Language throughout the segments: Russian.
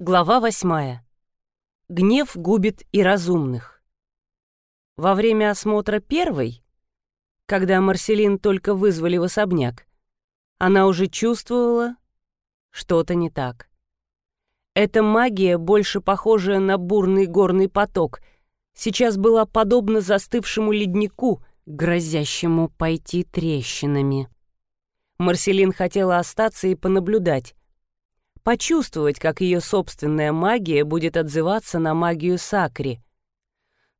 Глава восьмая. Гнев губит и разумных. Во время осмотра первой, когда Марселин только вызвали в особняк, она уже чувствовала что-то не так. Эта магия, больше похожая на бурный горный поток, сейчас была подобна застывшему леднику, грозящему пойти трещинами. Марселин хотела остаться и понаблюдать, почувствовать, как ее собственная магия будет отзываться на магию Сакри,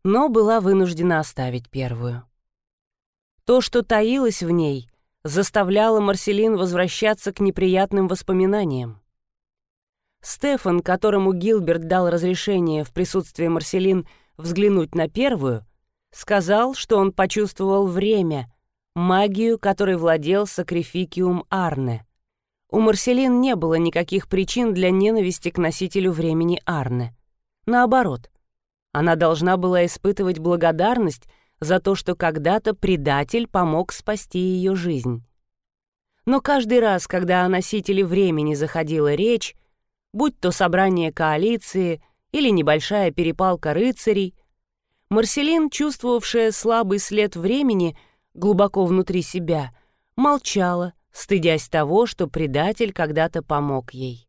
но была вынуждена оставить первую. То, что таилось в ней, заставляло Марселин возвращаться к неприятным воспоминаниям. Стефан, которому Гилберт дал разрешение в присутствии Марселин взглянуть на первую, сказал, что он почувствовал время, магию, которой владел Сакрификиум Арне. У Марселин не было никаких причин для ненависти к носителю времени Арне. Наоборот, она должна была испытывать благодарность за то, что когда-то предатель помог спасти ее жизнь. Но каждый раз, когда о носителе времени заходила речь, будь то собрание коалиции или небольшая перепалка рыцарей, Марселин, чувствовавшая слабый след времени глубоко внутри себя, молчала, стыдясь того, что предатель когда-то помог ей.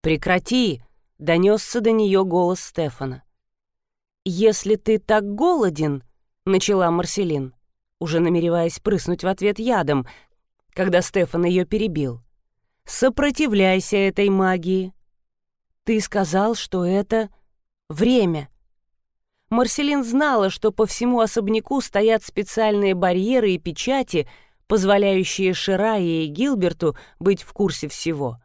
«Прекрати!» — донесся до нее голос Стефана. «Если ты так голоден», — начала Марселин, уже намереваясь прыснуть в ответ ядом, когда Стефан ее перебил. «Сопротивляйся этой магии. Ты сказал, что это время». Марселин знала, что по всему особняку стоят специальные барьеры и печати — позволяющие Ширае и Гилберту быть в курсе всего.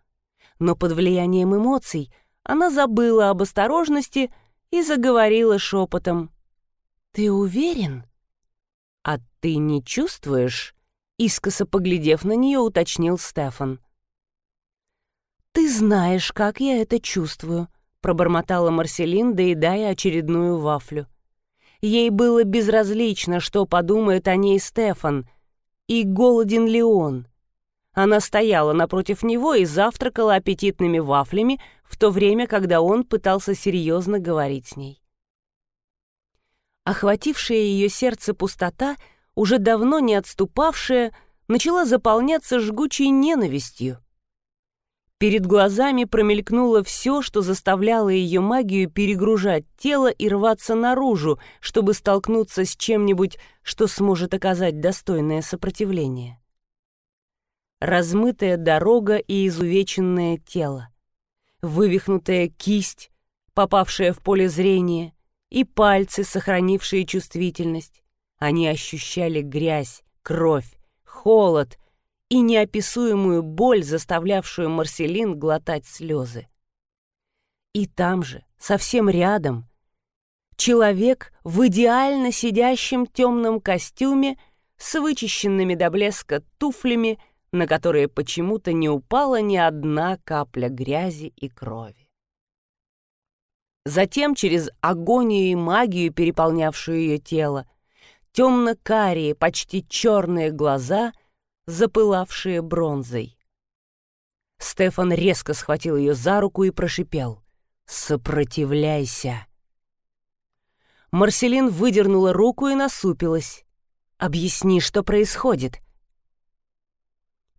Но под влиянием эмоций она забыла об осторожности и заговорила шепотом. «Ты уверен?» «А ты не чувствуешь?» Искоса поглядев на нее, уточнил Стефан. «Ты знаешь, как я это чувствую», — пробормотала Марселин, доедая очередную вафлю. Ей было безразлично, что подумает о ней Стефан, и голоден ли он. Она стояла напротив него и завтракала аппетитными вафлями, в то время, когда он пытался серьезно говорить с ней. Охватившая ее сердце пустота, уже давно не отступавшая, начала заполняться жгучей ненавистью. Перед глазами промелькнуло все, что заставляло ее магию перегружать тело и рваться наружу, чтобы столкнуться с чем-нибудь, что сможет оказать достойное сопротивление. Размытая дорога и изувеченное тело, вывихнутая кисть, попавшая в поле зрения, и пальцы, сохранившие чувствительность. Они ощущали грязь, кровь, холод и неописуемую боль, заставлявшую Марселин глотать слезы. И там же, совсем рядом, человек в идеально сидящем темном костюме с вычищенными до блеска туфлями, на которые почему-то не упала ни одна капля грязи и крови. Затем через агонию и магию, переполнявшую ее тело, темно-карие, почти черные глаза — запылавшие бронзой. Стефан резко схватил ее за руку и прошипел «Сопротивляйся!». Марселин выдернула руку и насупилась. «Объясни, что происходит».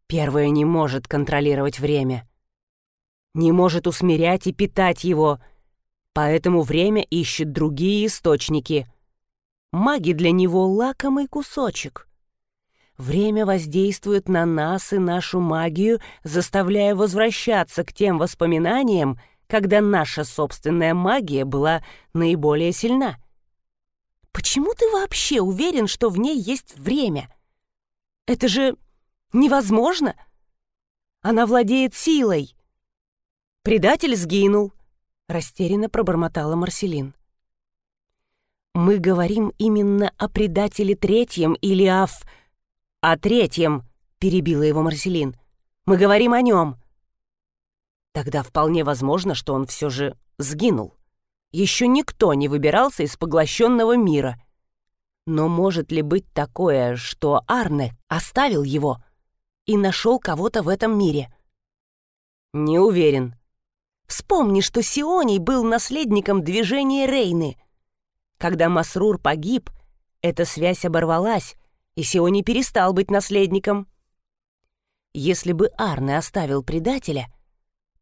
Первая не может контролировать время. Не может усмирять и питать его, поэтому время ищет другие источники. Маги для него лакомый кусочек — Время воздействует на нас и нашу магию, заставляя возвращаться к тем воспоминаниям, когда наша собственная магия была наиболее сильна. Почему ты вообще уверен, что в ней есть время? Это же невозможно. Она владеет силой. Предатель сгинул, растерянно пробормотала Марселин. Мы говорим именно о предателе третьем или о... «О третьем», — перебила его Марселин. «Мы говорим о нем». Тогда вполне возможно, что он все же сгинул. Еще никто не выбирался из поглощенного мира. Но может ли быть такое, что Арне оставил его и нашел кого-то в этом мире? Не уверен. Вспомни, что Сионий был наследником движения Рейны. Когда Масрур погиб, эта связь оборвалась, и Сионий перестал быть наследником. Если бы Арне оставил предателя,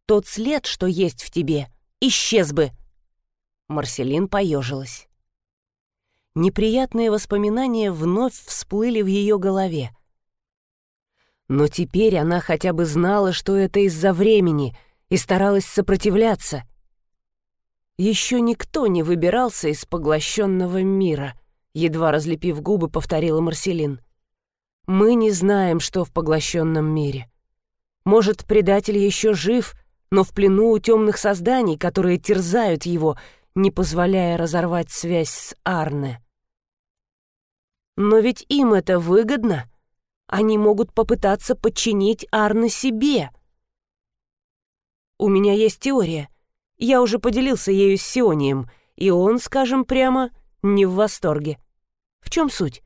тот след, что есть в тебе, исчез бы. Марселин поежилась. Неприятные воспоминания вновь всплыли в ее голове. Но теперь она хотя бы знала, что это из-за времени, и старалась сопротивляться. Еще никто не выбирался из поглощенного мира, едва разлепив губы, повторила Марселин. Мы не знаем, что в поглощенном мире. Может, предатель еще жив, но в плену у темных созданий, которые терзают его, не позволяя разорвать связь с Арне. Но ведь им это выгодно. Они могут попытаться подчинить Арне себе. У меня есть теория. Я уже поделился ею с Сионием, и он, скажем прямо, не в восторге. В чем суть?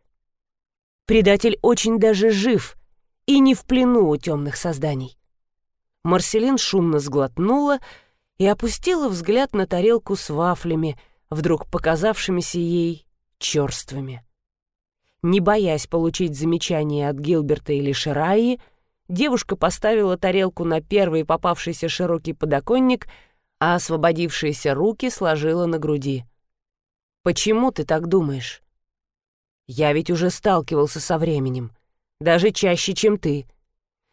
Предатель очень даже жив и не в плену у темных созданий. Марселин шумно сглотнула и опустила взгляд на тарелку с вафлями, вдруг показавшимися ей черствыми. Не боясь получить замечание от Гилберта или Шираи, девушка поставила тарелку на первый попавшийся широкий подоконник, а освободившиеся руки сложила на груди. «Почему ты так думаешь?» «Я ведь уже сталкивался со временем, даже чаще, чем ты.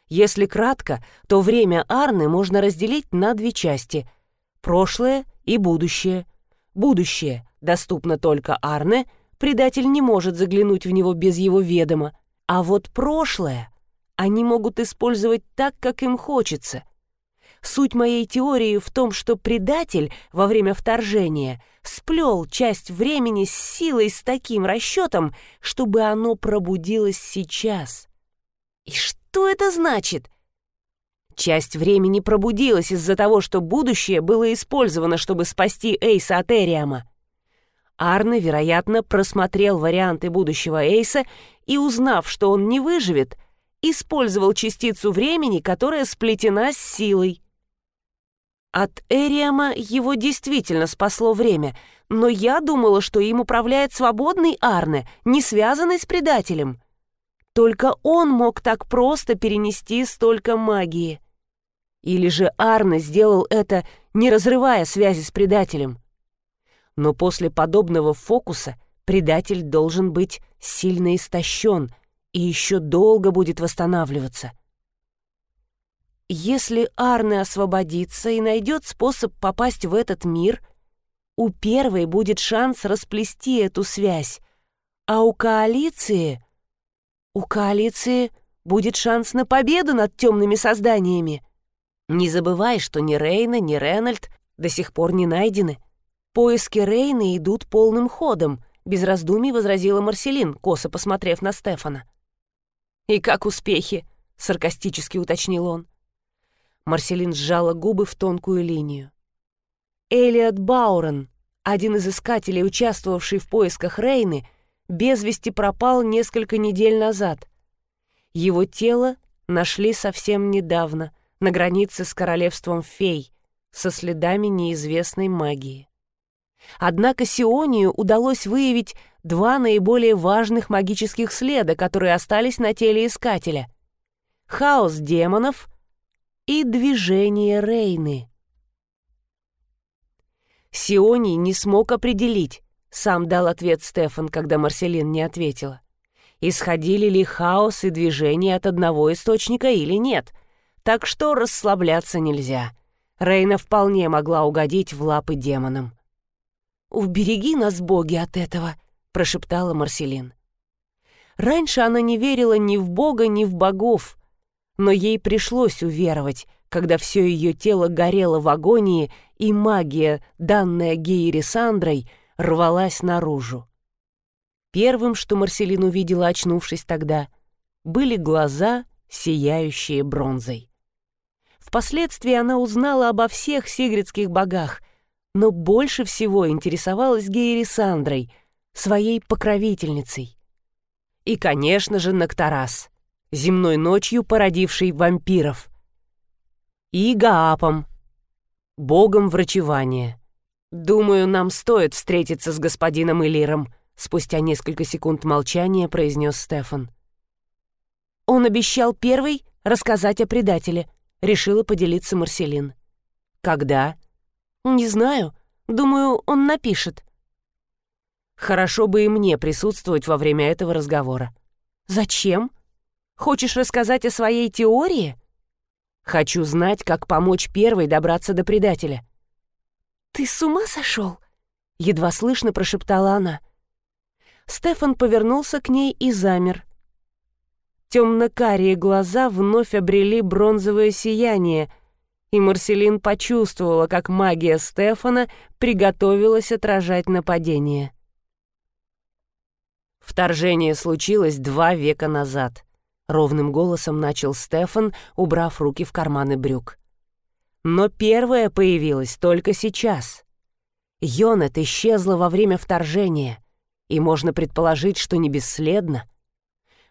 Если кратко, то время Арны можно разделить на две части — прошлое и будущее. Будущее доступно только Арне — Предатель не может заглянуть в него без его ведома. А вот прошлое они могут использовать так, как им хочется. Суть моей теории в том, что предатель во время вторжения сплел часть времени с силой с таким расчетом, чтобы оно пробудилось сейчас. И что это значит? Часть времени пробудилась из-за того, что будущее было использовано, чтобы спасти Эйса от Эриама. Арне, вероятно, просмотрел варианты будущего Эйса и, узнав, что он не выживет, использовал частицу времени, которая сплетена с силой. От Эриама его действительно спасло время, но я думала, что им управляет свободный Арне, не связанный с предателем. Только он мог так просто перенести столько магии. Или же Арне сделал это, не разрывая связи с предателем но после подобного фокуса предатель должен быть сильно истощен и еще долго будет восстанавливаться. Если Арне освободится и найдет способ попасть в этот мир, у первой будет шанс расплести эту связь, а у коалиции... У коалиции будет шанс на победу над темными созданиями. Не забывай, что ни Рейна, ни Ренальд до сих пор не найдены. «Поиски Рейны идут полным ходом», — без раздумий возразила Марселин, косо посмотрев на Стефана. «И как успехи?» — саркастически уточнил он. Марселин сжала губы в тонкую линию. Элиот Баурен, один из искателей, участвовавший в поисках Рейны, без вести пропал несколько недель назад. Его тело нашли совсем недавно, на границе с королевством фей, со следами неизвестной магии. Однако Сионию удалось выявить два наиболее важных магических следа, которые остались на теле искателя. Хаос демонов и движение Рейны. Сионий не смог определить, сам дал ответ Стефан, когда Марселин не ответила. Исходили ли хаос и движение от одного источника или нет, так что расслабляться нельзя. Рейна вполне могла угодить в лапы демонам. «Убереги нас, боги, от этого», — прошептала Марселин. Раньше она не верила ни в бога, ни в богов, но ей пришлось уверовать, когда все ее тело горело в агонии, и магия, данная Гейри Сандрой, рвалась наружу. Первым, что Марселин увидела, очнувшись тогда, были глаза, сияющие бронзой. Впоследствии она узнала обо всех сигридских богах — но больше всего интересовалась Гейри Сандрой, своей покровительницей. И, конечно же, Нактарас, земной ночью породивший вампиров. И Гаапом. богом врачевания. Думаю, нам стоит встретиться с господином Элиром, спустя несколько секунд молчания произнес Стефан. Он обещал первый рассказать о предателе, решила поделиться Марселин. Когда? Не знаю. Думаю, он напишет. Хорошо бы и мне присутствовать во время этого разговора. Зачем? Хочешь рассказать о своей теории? Хочу знать, как помочь первой добраться до предателя. Ты с ума сошел? Едва слышно прошептала она. Стефан повернулся к ней и замер. Темно-карие глаза вновь обрели бронзовое сияние, и Марселин почувствовала, как магия Стефана приготовилась отражать нападение. Вторжение случилось два века назад. Ровным голосом начал Стефан, убрав руки в карманы брюк. Но первое появилось только сейчас. Йонет исчезла во время вторжения, и можно предположить, что не бесследно.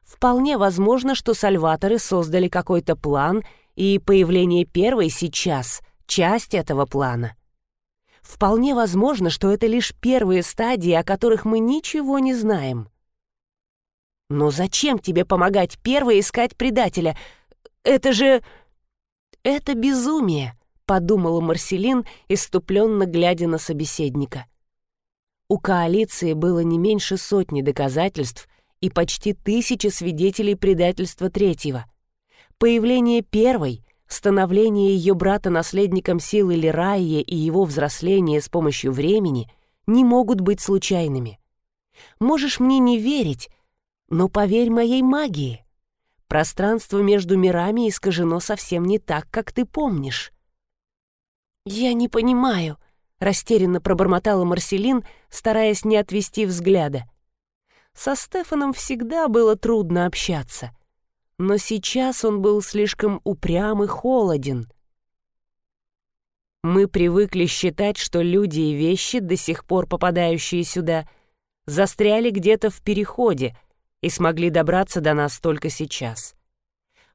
Вполне возможно, что сальваторы создали какой-то план, и появление первой сейчас — часть этого плана. Вполне возможно, что это лишь первые стадии, о которых мы ничего не знаем. «Но зачем тебе помогать первой искать предателя? Это же...» «Это безумие», — подумала Марселин, иступленно глядя на собеседника. У коалиции было не меньше сотни доказательств и почти тысячи свидетелей предательства третьего. Появление первой, становление ее брата наследником силы Лирайя и его взросление с помощью времени не могут быть случайными. Можешь мне не верить, но поверь моей магии. Пространство между мирами искажено совсем не так, как ты помнишь. «Я не понимаю», — растерянно пробормотала Марселин, стараясь не отвести взгляда. Со Стефаном всегда было трудно общаться, но сейчас он был слишком упрям и холоден. Мы привыкли считать, что люди и вещи, до сих пор попадающие сюда, застряли где-то в переходе — и смогли добраться до нас только сейчас.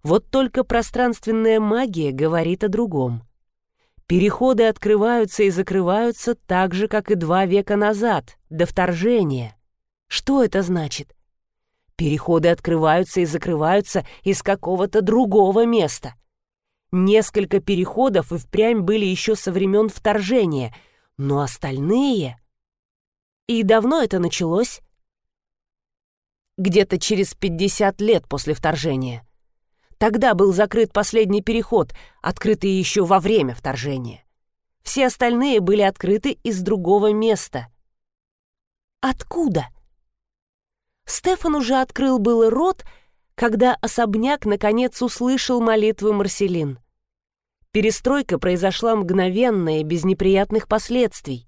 Вот только пространственная магия говорит о другом. Переходы открываются и закрываются так же, как и два века назад, до вторжения. Что это значит? Переходы открываются и закрываются из какого-то другого места. Несколько переходов и впрямь были еще со времен вторжения, но остальные... И давно это началось? Где-то через 50 лет после вторжения. Тогда был закрыт последний переход, открытый еще во время вторжения. Все остальные были открыты из другого места. Откуда? Стефан уже открыл было рот, когда особняк наконец услышал молитву Марселин. Перестройка произошла мгновенно и без неприятных последствий.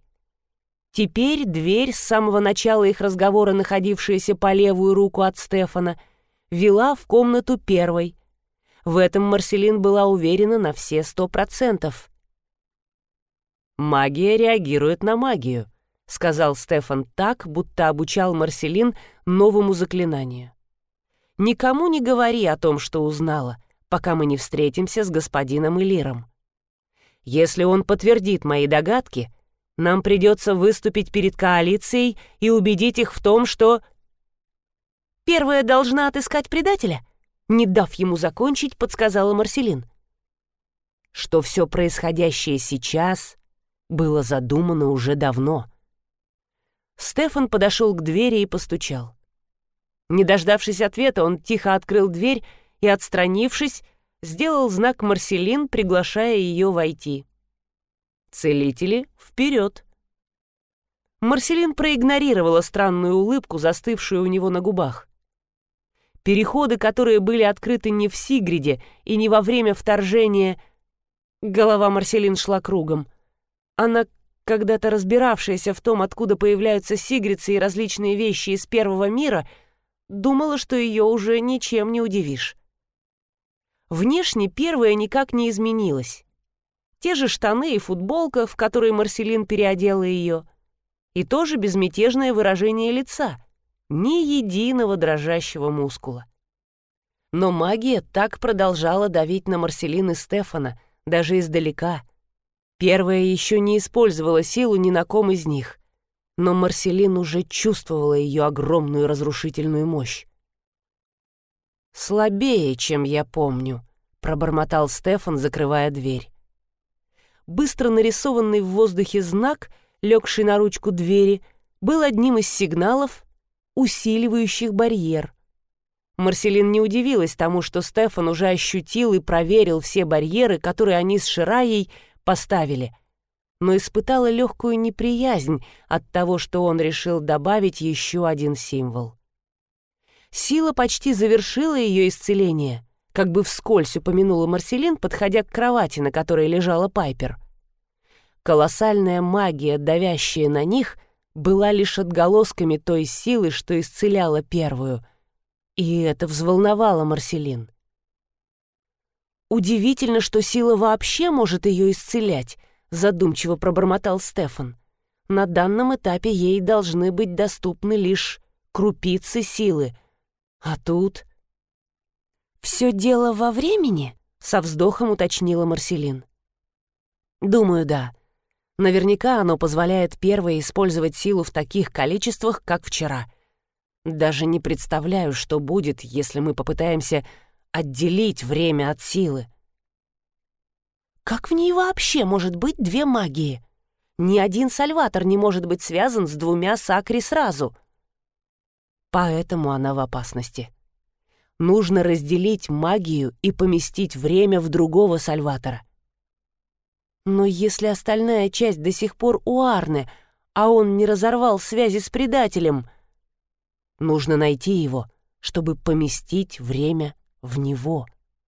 Теперь дверь, с самого начала их разговора находившаяся по левую руку от Стефана, вела в комнату первой. В этом Марселин была уверена на все сто процентов. «Магия реагирует на магию», — сказал Стефан так, будто обучал Марселин новому заклинанию. «Никому не говори о том, что узнала, пока мы не встретимся с господином Элиром. Если он подтвердит мои догадки, нам придется выступить перед коалицией и убедить их в том, что... Первая должна отыскать предателя, не дав ему закончить, подсказала Марселин. Что все происходящее сейчас было задумано уже давно. Стефан подошел к двери и постучал. Не дождавшись ответа, он тихо открыл дверь и, отстранившись, сделал знак Марселин, приглашая ее войти. Целители, вперед! Марселин проигнорировала странную улыбку, застывшую у него на губах. Переходы, которые были открыты не в Сигриде и не во время вторжения... Голова Марселин шла кругом. Она, когда-то разбиравшаяся в том, откуда появляются сигрицы и различные вещи из первого мира, думала, что ее уже ничем не удивишь. Внешне первая никак не изменилась. Те же штаны и футболка, в которые Марселин переодела ее. И тоже безмятежное выражение лица. Ни единого дрожащего мускула. Но магия так продолжала давить на Марселин и Стефана, даже издалека. Первая еще не использовала силу ни на ком из них, но Марселин уже чувствовала ее огромную разрушительную мощь. «Слабее, чем я помню», — пробормотал Стефан, закрывая дверь. Быстро нарисованный в воздухе знак, легший на ручку двери, был одним из сигналов, усиливающих барьер. Марселин не удивилась тому, что Стефан уже ощутил и проверил все барьеры, которые они с Шираей поставили, но испытала легкую неприязнь от того, что он решил добавить еще один символ. Сила почти завершила ее исцеление, как бы вскользь упомянула Марселин, подходя к кровати, на которой лежала Пайпер. Колоссальная магия, давящая на них, была лишь отголосками той силы, что исцеляла первую — и это взволновало Марселин. «Удивительно, что сила вообще может ее исцелять», — задумчиво пробормотал Стефан. «На данном этапе ей должны быть доступны лишь крупицы силы. А тут...» «Все дело во времени?» — со вздохом уточнила Марселин. «Думаю, да. Наверняка оно позволяет первой использовать силу в таких количествах, как вчера. Даже не представляю, что будет, если мы попытаемся отделить время от силы. Как в ней вообще может быть две магии? Ни один сальватор не может быть связан с двумя сакри сразу. Поэтому она в опасности. Нужно разделить магию и поместить время в другого сальватора. Но если остальная часть до сих пор у Арны, а он не разорвал связи с предателем — Нужно найти его, чтобы поместить время в него —